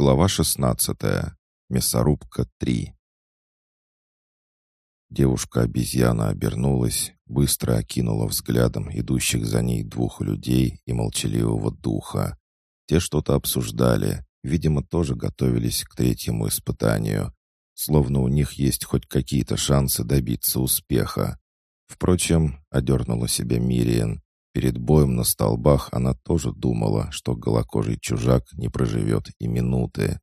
Глава 16. Мясорубка 3. Девушка-обезьяна обернулась, быстро окинула взглядом идущих за ней двух людей и молчаливого духа. Те что-то обсуждали, видимо, тоже готовились к третьему испытанию, словно у них есть хоть какие-то шансы добиться успеха. Впрочем, одернула себя Мириен. Перед боем на столбах она тоже думала, что голокожий чужак не проживет и минуты.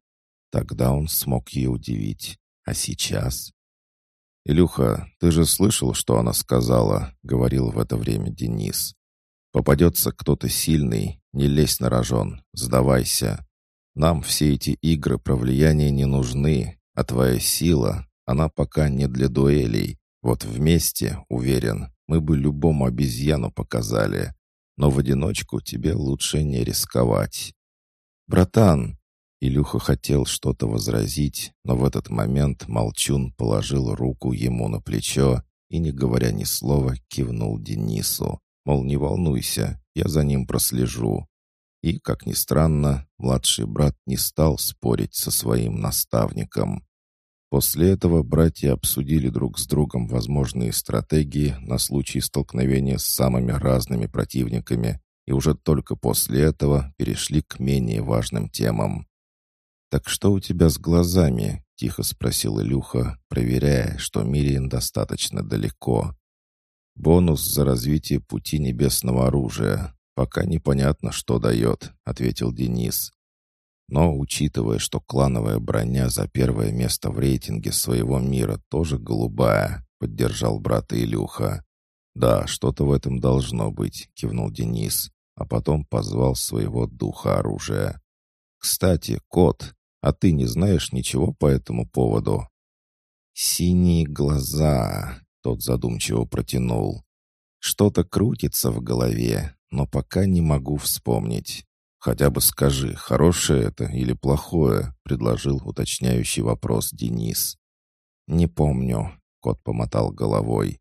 Тогда он смог ее удивить. А сейчас? «Илюха, ты же слышал, что она сказала?» — говорил в это время Денис. «Попадется кто-то сильный, не лезь на рожон, сдавайся. Нам все эти игры про влияние не нужны, а твоя сила, она пока не для дуэлей. Вот вместе, уверен, мы бы любому обезьяну показали. Но в одиночку тебе лучше не рисковать. «Братан!» Илюха хотел что-то возразить, но в этот момент Молчун положил руку ему на плечо и, не говоря ни слова, кивнул Денису. Мол, не волнуйся, я за ним прослежу. И, как ни странно, младший брат не стал спорить со своим наставником. После этого братья обсудили друг с другом возможные стратегии на случай столкновения с самыми разными противниками и уже только после этого перешли к менее важным темам. «Так что у тебя с глазами?» — тихо спросил Илюха, проверяя, что Мириен достаточно далеко. «Бонус за развитие пути небесного оружия. Пока непонятно, что дает», — ответил Денис. Но, учитывая, что клановая броня за первое место в рейтинге своего мира тоже голубая, поддержал брата Илюха. «Да, что-то в этом должно быть», — кивнул Денис, а потом позвал своего духа оружия. «Кстати, кот, а ты не знаешь ничего по этому поводу?» «Синие глаза», — тот задумчиво протянул. «Что-то крутится в голове, но пока не могу вспомнить. «Хотя бы скажи, хорошее это или плохое?» — предложил уточняющий вопрос Денис. «Не помню», — кот помотал головой.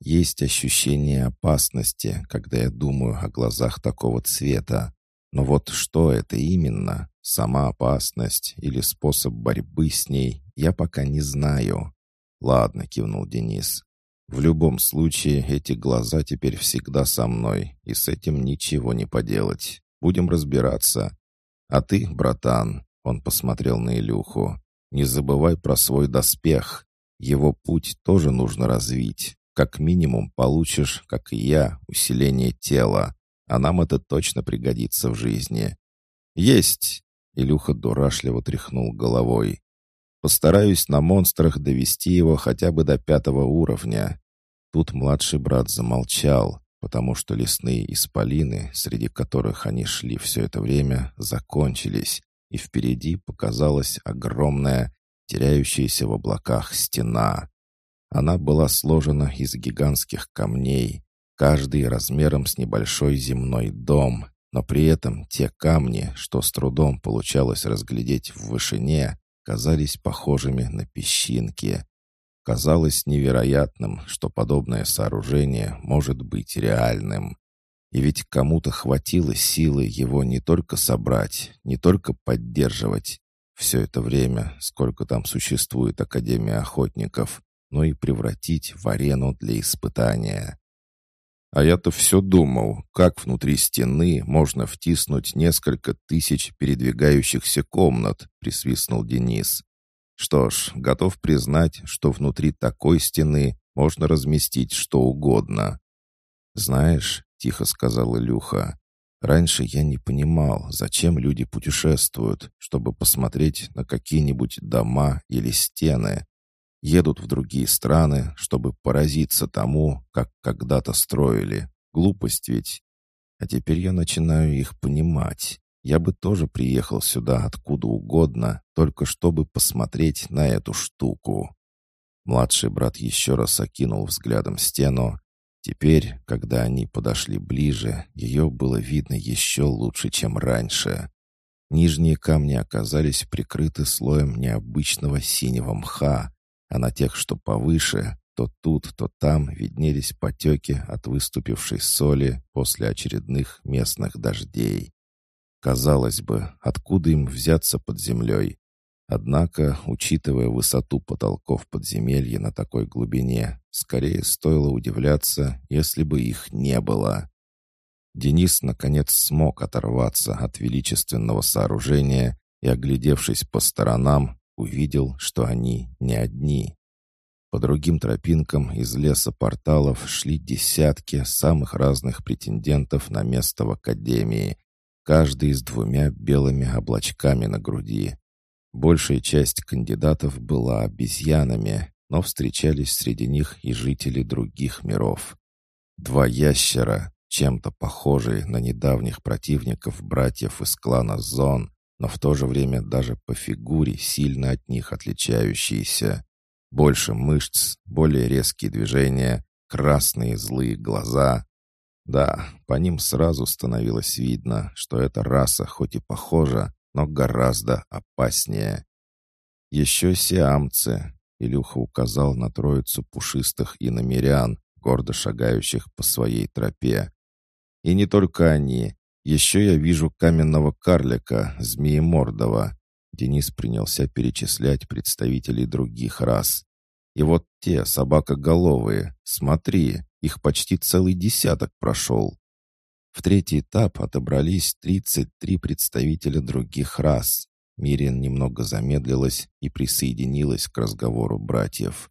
«Есть ощущение опасности, когда я думаю о глазах такого цвета. Но вот что это именно, сама опасность или способ борьбы с ней, я пока не знаю». «Ладно», — кивнул Денис. «В любом случае, эти глаза теперь всегда со мной, и с этим ничего не поделать». Будем разбираться. А ты, братан, он посмотрел на Илюху, не забывай про свой доспех. Его путь тоже нужно развить. Как минимум получишь, как и я, усиление тела. А нам это точно пригодится в жизни. Есть! Илюха дурашливо тряхнул головой. Постараюсь на монстрах довести его хотя бы до пятого уровня. Тут младший брат замолчал, потому что лесные исполины, среди которых они шли все это время, закончились, и впереди показалась огромная, теряющаяся в облаках стена. Она была сложена из гигантских камней, каждый размером с небольшой земной дом, но при этом те камни, что с трудом получалось разглядеть в вышине, казались похожими на песчинки. Казалось невероятным, что подобное сооружение может быть реальным. И ведь кому-то хватило силы его не только собрать, не только поддерживать все это время, сколько там существует Академия охотников, но и превратить в арену для испытания. А я-то все думал, как внутри стены можно втиснуть несколько тысяч передвигающихся комнат, присвистнул Денис. Что ж, готов признать, что внутри такой стены можно разместить что угодно. «Знаешь», — тихо сказал Илюха, — «раньше я не понимал, зачем люди путешествуют, чтобы посмотреть на какие-нибудь дома или стены. Едут в другие страны, чтобы поразиться тому, как когда-то строили. Глупость ведь. А теперь я начинаю их понимать. Я бы тоже приехал сюда откуда угодно, только чтобы посмотреть на эту штуку. Младший брат еще раз окинул взглядом стену. Теперь, когда они подошли ближе, ее было видно еще лучше, чем раньше. Нижние камни оказались прикрыты слоем необычного синего мха, а на тех, что повыше, то тут, то там виднелись потеки от выступившей соли после очередных местных дождей. Казалось бы, откуда им взяться под землей? Однако, учитывая высоту потолков подземелья на такой глубине, скорее стоило удивляться, если бы их не было. Денис, наконец, смог оторваться от величественного сооружения и, оглядевшись по сторонам, увидел, что они не одни. По другим тропинкам из леса порталов шли десятки самых разных претендентов на место в Академии, каждый с двумя белыми облачками на груди. Большая часть кандидатов была обезьянами, но встречались среди них и жители других миров. Два ящера, чем-то похожие на недавних противников братьев из клана Зон, но в то же время даже по фигуре сильно от них отличающиеся. Больше мышц, более резкие движения, красные злые глаза. Да, по ним сразу становилось видно, что эта раса хоть и похожа, но гораздо опаснее. Еще сиамцы. Илюха указал на троицу пушистых иномерян, гордо шагающих по своей тропе. И не только они. Еще я вижу каменного карлика, змеемордого. Денис принялся перечислять представителей других рас. И вот те собакоголовые, смотри, их почти целый десяток прошел. В третий этап отобрались 33 представителя других рас. Мирин немного замедлилась и присоединилась к разговору братьев.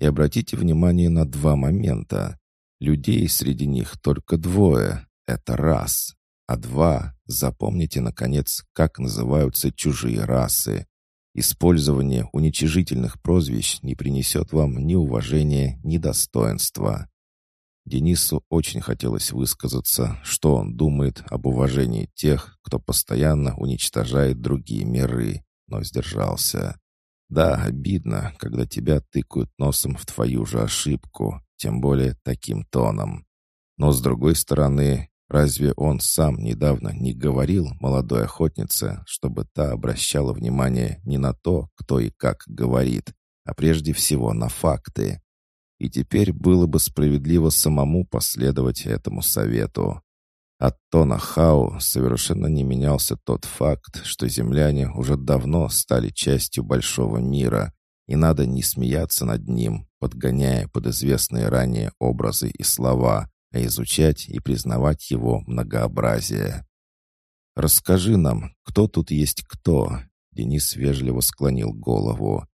И обратите внимание на два момента. Людей среди них только двое. Это раз. А два, запомните, наконец, как называются чужие расы. Использование уничижительных прозвищ не принесет вам ни уважения, ни достоинства. Денису очень хотелось высказаться, что он думает об уважении тех, кто постоянно уничтожает другие миры, но сдержался. Да, обидно, когда тебя тыкают носом в твою же ошибку, тем более таким тоном. Но с другой стороны, разве он сам недавно не говорил молодой охотнице, чтобы та обращала внимание не на то, кто и как говорит, а прежде всего на факты? И теперь было бы справедливо самому последовать этому совету. От тона Хау совершенно не менялся тот факт, что земляне уже давно стали частью большого мира, и надо не смеяться над ним, подгоняя под известные ранее образы и слова, а изучать и признавать его многообразие. «Расскажи нам, кто тут есть кто?» Денис вежливо склонил голову.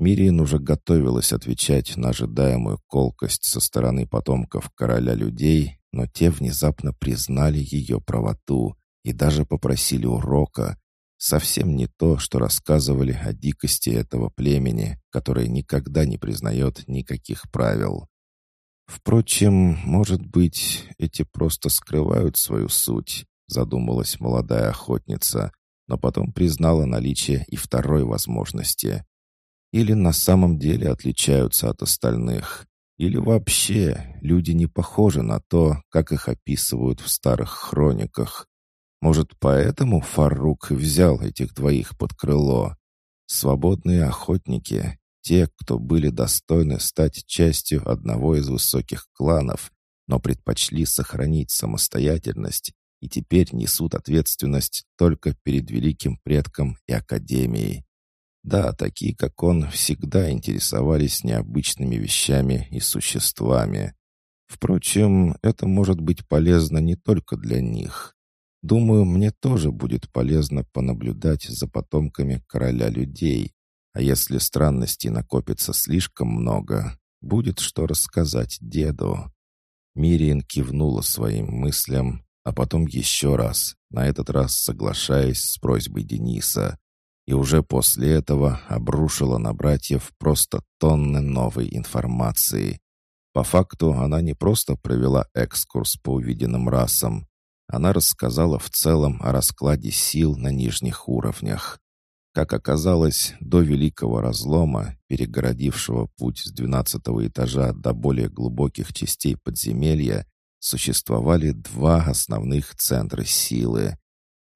Мирин уже готовилась отвечать на ожидаемую колкость со стороны потомков короля людей, но те внезапно признали ее правоту и даже попросили урока. Совсем не то, что рассказывали о дикости этого племени, которое никогда не признает никаких правил. Впрочем, может быть, эти просто скрывают свою суть, задумалась молодая охотница, но потом признала наличие и второй возможности или на самом деле отличаются от остальных, или вообще люди не похожи на то, как их описывают в старых хрониках. Может, поэтому Фарук взял этих двоих под крыло? Свободные охотники, те, кто были достойны стать частью одного из высоких кланов, но предпочли сохранить самостоятельность и теперь несут ответственность только перед великим предком и академией. Да, такие, как он, всегда интересовались необычными вещами и существами. Впрочем, это может быть полезно не только для них. Думаю, мне тоже будет полезно понаблюдать за потомками короля людей. А если странностей накопится слишком много, будет что рассказать деду. Мириен кивнула своим мыслям, а потом еще раз, на этот раз соглашаясь с просьбой Дениса, и уже после этого обрушила на братьев просто тонны новой информации. По факту она не просто провела экскурс по увиденным расам, она рассказала в целом о раскладе сил на нижних уровнях. Как оказалось, до Великого Разлома, перегородившего путь с двенадцатого этажа до более глубоких частей подземелья, существовали два основных центра силы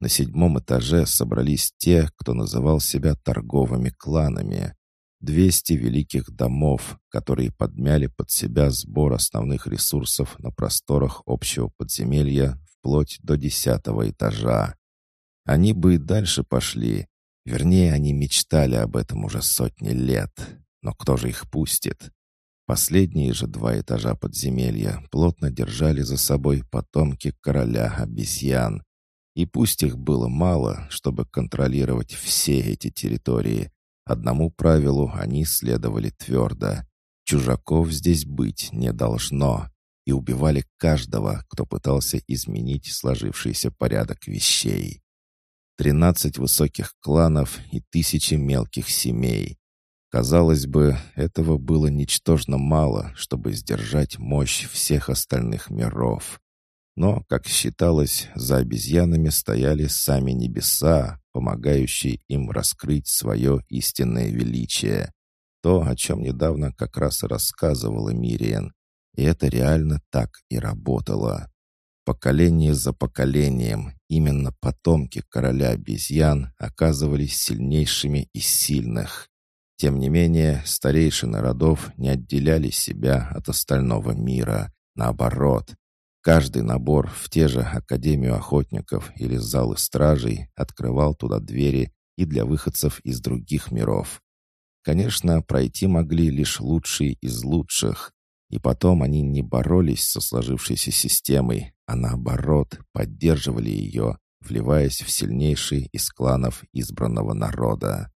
на седьмом этаже собрались те, кто называл себя торговыми кланами. Двести великих домов, которые подмяли под себя сбор основных ресурсов на просторах общего подземелья вплоть до десятого этажа. Они бы и дальше пошли. Вернее, они мечтали об этом уже сотни лет. Но кто же их пустит? Последние же два этажа подземелья плотно держали за собой потомки короля обезьян. И пусть их было мало, чтобы контролировать все эти территории, одному правилу они следовали твердо. Чужаков здесь быть не должно. И убивали каждого, кто пытался изменить сложившийся порядок вещей. Тринадцать высоких кланов и тысячи мелких семей. Казалось бы, этого было ничтожно мало, чтобы сдержать мощь всех остальных миров. Но, как считалось, за обезьянами стояли сами небеса, помогающие им раскрыть свое истинное величие. То, о чем недавно как раз рассказывала Мириен. И это реально так и работало. Поколение за поколением именно потомки короля обезьян оказывались сильнейшими из сильных. Тем не менее, старейшины родов не отделяли себя от остального мира. Наоборот, каждый набор в те же Академию охотников или залы стражей открывал туда двери и для выходцев из других миров. Конечно, пройти могли лишь лучшие из лучших, и потом они не боролись со сложившейся системой, а наоборот поддерживали ее, вливаясь в сильнейший из кланов избранного народа.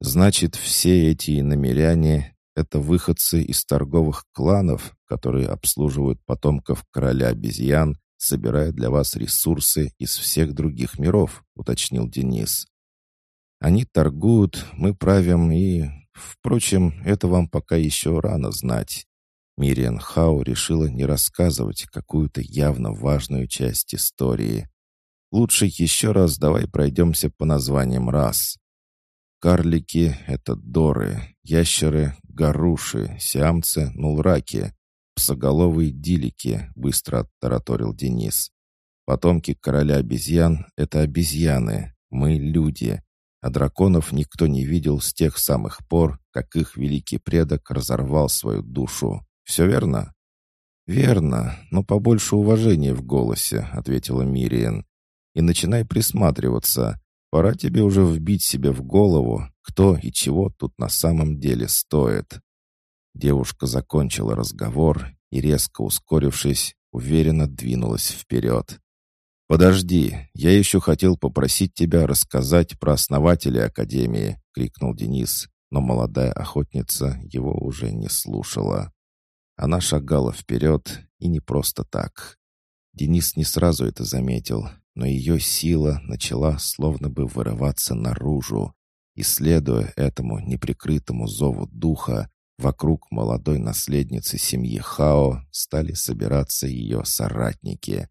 Значит, все эти намеряне — это выходцы из торговых кланов, которые обслуживают потомков короля обезьян, собирая для вас ресурсы из всех других миров», — уточнил Денис. «Они торгуют, мы правим и... Впрочем, это вам пока еще рано знать». Мириан Хау решила не рассказывать какую-то явно важную часть истории. «Лучше еще раз давай пройдемся по названиям рас. Карлики — это доры, ящеры — горуши, сиамцы — нулраки, псоголовые дилики, — быстро оттараторил Денис. Потомки короля обезьян — это обезьяны, мы — люди, а драконов никто не видел с тех самых пор, как их великий предок разорвал свою душу. Все верно?» «Верно, но побольше уважения в голосе», — ответила Мириен. «И начинай присматриваться. Пора тебе уже вбить себе в голову, кто и чего тут на самом деле стоит. Девушка закончила разговор и, резко ускорившись, уверенно двинулась вперед. «Подожди, я еще хотел попросить тебя рассказать про основателя Академии», — крикнул Денис, но молодая охотница его уже не слушала. Она шагала вперед, и не просто так. Денис не сразу это заметил, но ее сила начала словно бы вырываться наружу, и, следуя этому неприкрытому зову духа, вокруг молодой наследницы семьи Хао стали собираться ее соратники.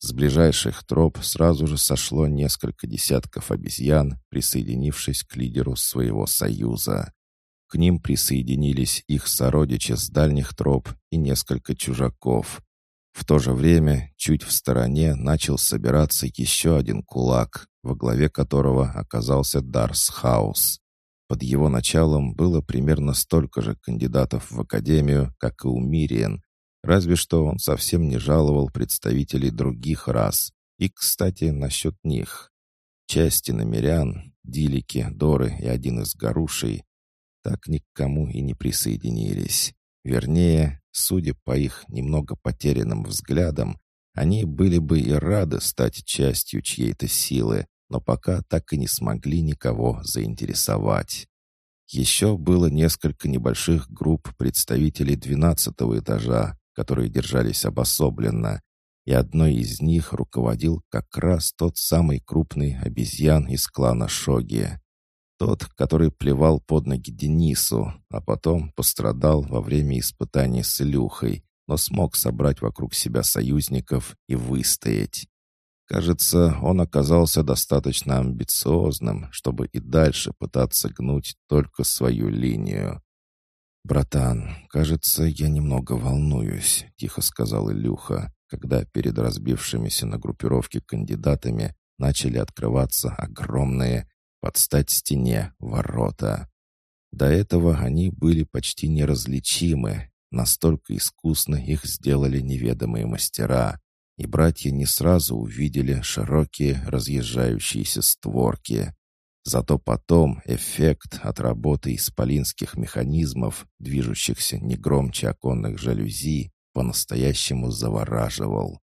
С ближайших троп сразу же сошло несколько десятков обезьян, присоединившись к лидеру своего союза. К ним присоединились их сородичи с дальних троп и несколько чужаков. В то же время, чуть в стороне, начал собираться еще один кулак, во главе которого оказался Дарс Хаус. Под его началом было примерно столько же кандидатов в Академию, как и у Мириен, разве что он совсем не жаловал представителей других рас. И, кстати, насчет них. Части намерян, дилики, доры и один из горушей так ни и не присоединились. Вернее, судя по их немного потерянным взглядам, они были бы и рады стать частью чьей-то силы, но пока так и не смогли никого заинтересовать. Еще было несколько небольших групп представителей двенадцатого этажа, которые держались обособленно, и одной из них руководил как раз тот самый крупный обезьян из клана Шоги. Тот, который плевал под ноги Денису, а потом пострадал во время испытаний с Илюхой, но смог собрать вокруг себя союзников и выстоять. Кажется, он оказался достаточно амбициозным, чтобы и дальше пытаться гнуть только свою линию. «Братан, кажется, я немного волнуюсь», — тихо сказал Илюха, когда перед разбившимися на группировке кандидатами начали открываться огромные, под стать стене ворота. До этого они были почти неразличимы, настолько искусно их сделали неведомые мастера. и братья не сразу увидели широкие разъезжающиеся створки. Зато потом эффект от работы исполинских механизмов, движущихся не громче оконных жалюзи, по-настоящему завораживал.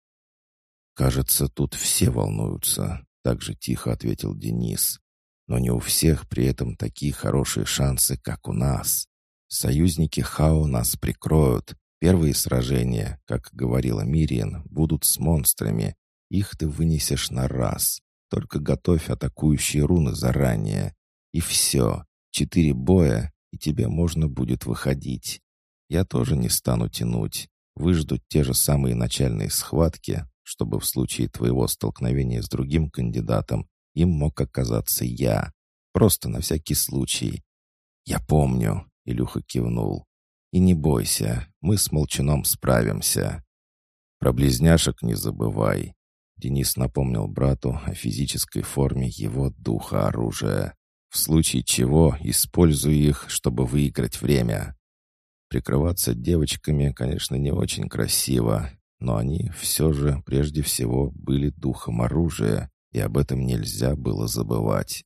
«Кажется, тут все волнуются», — так же тихо ответил Денис. «Но не у всех при этом такие хорошие шансы, как у нас. Союзники Хао нас прикроют. Первые сражения, как говорила Мириен, будут с монстрами. Их ты вынесешь на раз. Только готовь атакующие руны заранее. И все. Четыре боя, и тебе можно будет выходить. Я тоже не стану тянуть. Выждут те же самые начальные схватки, чтобы в случае твоего столкновения с другим кандидатом им мог оказаться я. Просто на всякий случай. «Я помню», — Илюха кивнул. «И не бойся, мы с Молчаном справимся». «Про близняшек не забывай. Денис напомнил брату о физической форме его духа оружия. В случае чего используй их, чтобы выиграть время. Прикрываться девочками, конечно, не очень красиво, но они все же прежде всего были духом оружия, и об этом нельзя было забывать.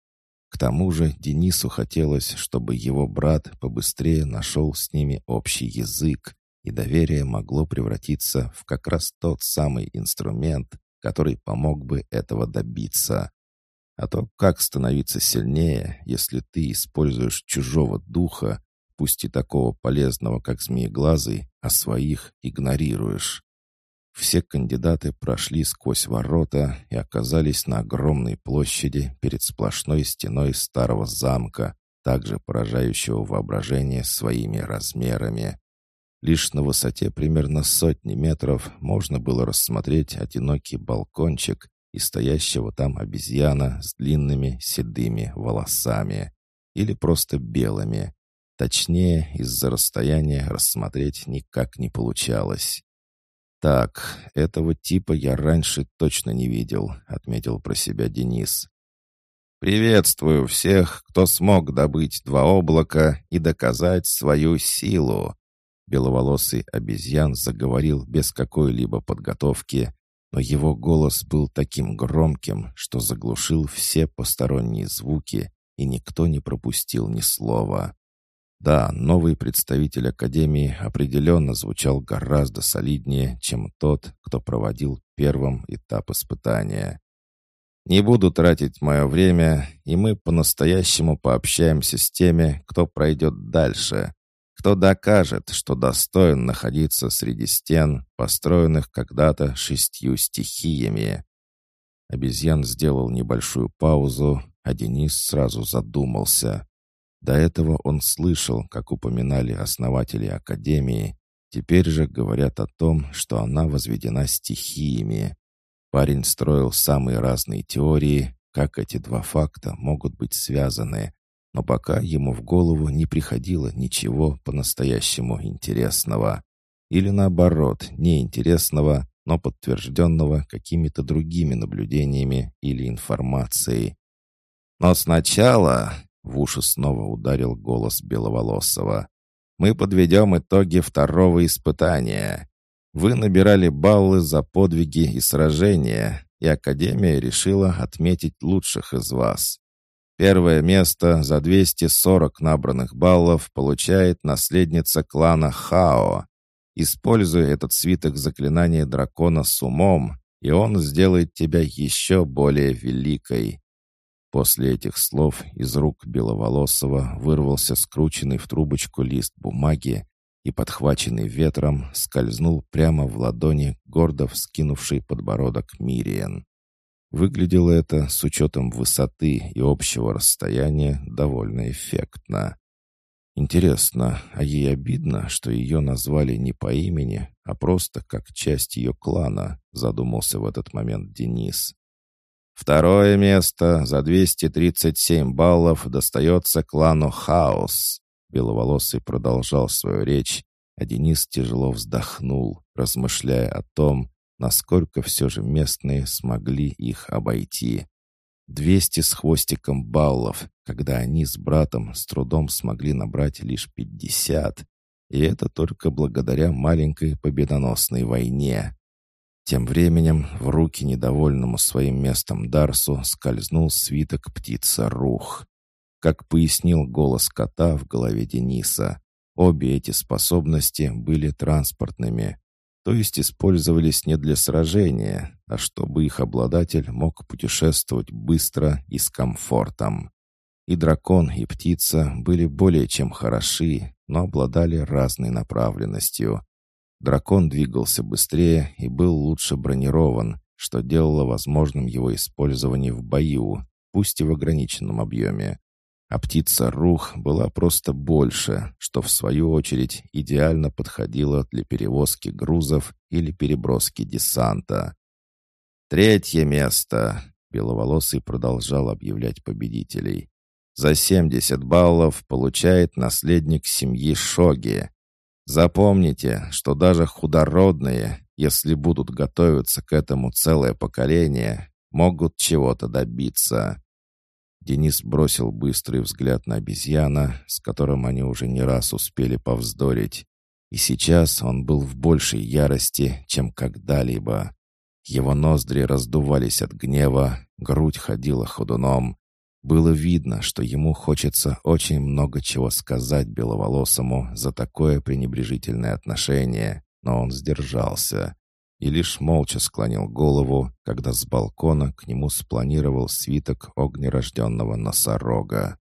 К тому же Денису хотелось, чтобы его брат побыстрее нашел с ними общий язык, и доверие могло превратиться в как раз тот самый инструмент, который помог бы этого добиться. А то как становиться сильнее, если ты используешь чужого духа, пусть и такого полезного, как змееглазый, а своих игнорируешь? Все кандидаты прошли сквозь ворота и оказались на огромной площади перед сплошной стеной старого замка, также поражающего воображение своими размерами. Лишь на высоте примерно сотни метров можно было рассмотреть одинокий балкончик и стоящего там обезьяна с длинными седыми волосами. Или просто белыми. Точнее, из-за расстояния рассмотреть никак не получалось. «Так, этого типа я раньше точно не видел», — отметил про себя Денис. «Приветствую всех, кто смог добыть два облака и доказать свою силу», Беловолосый обезьян заговорил без какой-либо подготовки, но его голос был таким громким, что заглушил все посторонние звуки, и никто не пропустил ни слова. Да, новый представитель Академии определенно звучал гораздо солиднее, чем тот, кто проводил первым этап испытания. «Не буду тратить мое время, и мы по-настоящему пообщаемся с теми, кто пройдет дальше», кто докажет, что достоин находиться среди стен, построенных когда-то шестью стихиями. Обезьян сделал небольшую паузу, а Денис сразу задумался. До этого он слышал, как упоминали основатели Академии. Теперь же говорят о том, что она возведена стихиями. Парень строил самые разные теории, как эти два факта могут быть связаны, но пока ему в голову не приходило ничего по-настоящему интересного. Или наоборот, неинтересного, но подтвержденного какими-то другими наблюдениями или информацией. «Но сначала...» — в уши снова ударил голос Беловолосова. «Мы подведем итоги второго испытания. Вы набирали баллы за подвиги и сражения, и Академия решила отметить лучших из вас. Первое место за 240 набранных баллов получает наследница клана Хао. Используй этот свиток заклинания дракона с умом, и он сделает тебя еще более великой. После этих слов из рук Беловолосого вырвался скрученный в трубочку лист бумаги и, подхваченный ветром, скользнул прямо в ладони гордо вскинувший подбородок Мириен. Выглядело это, с учетом высоты и общего расстояния, довольно эффектно. Интересно, а ей обидно, что ее назвали не по имени, а просто как часть ее клана, задумался в этот момент Денис. Второе место за 237 баллов достается клану Хаос. Беловолосый продолжал свою речь, а Денис тяжело вздохнул, размышляя о том, насколько все же местные смогли их обойти. Двести с хвостиком баллов, когда они с братом с трудом смогли набрать лишь пятьдесят, и это только благодаря маленькой победоносной войне. Тем временем в руки недовольному своим местом Дарсу скользнул свиток птица Рух. Как пояснил голос кота в голове Дениса, обе эти способности были транспортными, то есть использовались не для сражения, а чтобы их обладатель мог путешествовать быстро и с комфортом. И дракон, и птица были более чем хороши, но обладали разной направленностью. Дракон двигался быстрее и был лучше бронирован, что делало возможным его использование в бою, пусть и в ограниченном объеме. А птица Рух была просто больше, что в свою очередь идеально подходило для перевозки грузов или переброски десанта. Третье место. Беловолосый продолжал объявлять победителей. За 70 баллов получает наследник семьи Шоги. Запомните, что даже худородные, если будут готовиться к этому целое поколение, могут чего-то добиться. Денис бросил быстрый взгляд на обезьяна, с которым они уже не раз успели повздорить. И сейчас он был в большей ярости, чем когда-либо. Его ноздри раздувались от гнева, грудь ходила ходуном. Было видно, что ему хочется очень много чего сказать беловолосому за такое пренебрежительное отношение, но он сдержался и лишь молча склонил голову, когда с балкона к нему спланировал свиток огнерожденного носорога.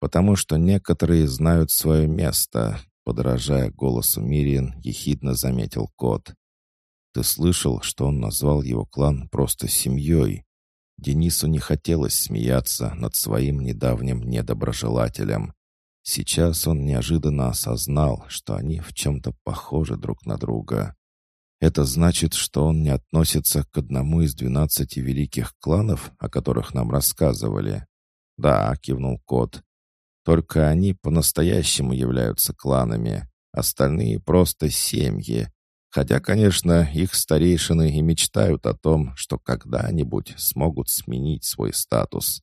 «Потому что некоторые знают свое место», — подражая голосу Мириен, ехидно заметил кот. «Ты слышал, что он назвал его клан просто семьей?» Денису не хотелось смеяться над своим недавним недоброжелателем. Сейчас он неожиданно осознал, что они в чем-то похожи друг на друга. Это значит, что он не относится к одному из двенадцати великих кланов, о которых нам рассказывали. Да, кивнул кот. Только они по-настоящему являются кланами, остальные просто семьи. Хотя, конечно, их старейшины и мечтают о том, что когда-нибудь смогут сменить свой статус.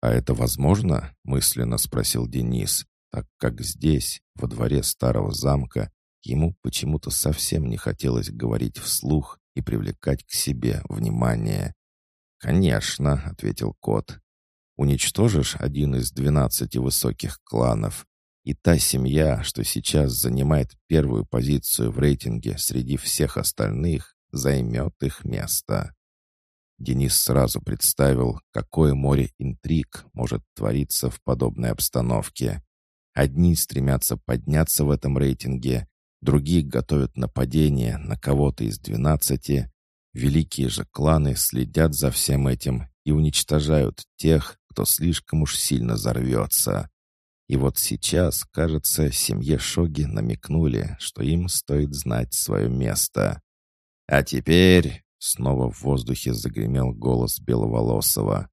«А это возможно?» — мысленно спросил Денис, так как здесь, во дворе старого замка, Ему почему-то совсем не хотелось говорить вслух и привлекать к себе внимание. «Конечно», — ответил кот. «Уничтожишь один из двенадцати высоких кланов, и та семья, что сейчас занимает первую позицию в рейтинге среди всех остальных, займет их место». Денис сразу представил, какое море интриг может твориться в подобной обстановке. Одни стремятся подняться в этом рейтинге, Другие готовят нападение на кого-то из двенадцати. Великие же кланы следят за всем этим и уничтожают тех, кто слишком уж сильно взорвется. И вот сейчас, кажется, семье Шоги намекнули, что им стоит знать свое место. А теперь снова в воздухе загремел голос Беловолосова.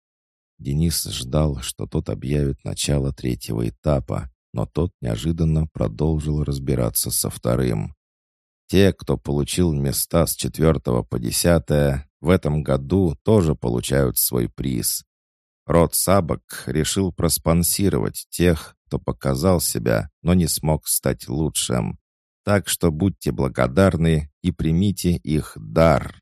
Денис ждал, что тот объявит начало третьего этапа, но тот неожиданно продолжил разбираться со вторым. Те, кто получил места с четвертого по десятое, в этом году тоже получают свой приз. Род Сабок решил проспонсировать тех, кто показал себя, но не смог стать лучшим. Так что будьте благодарны и примите их дар.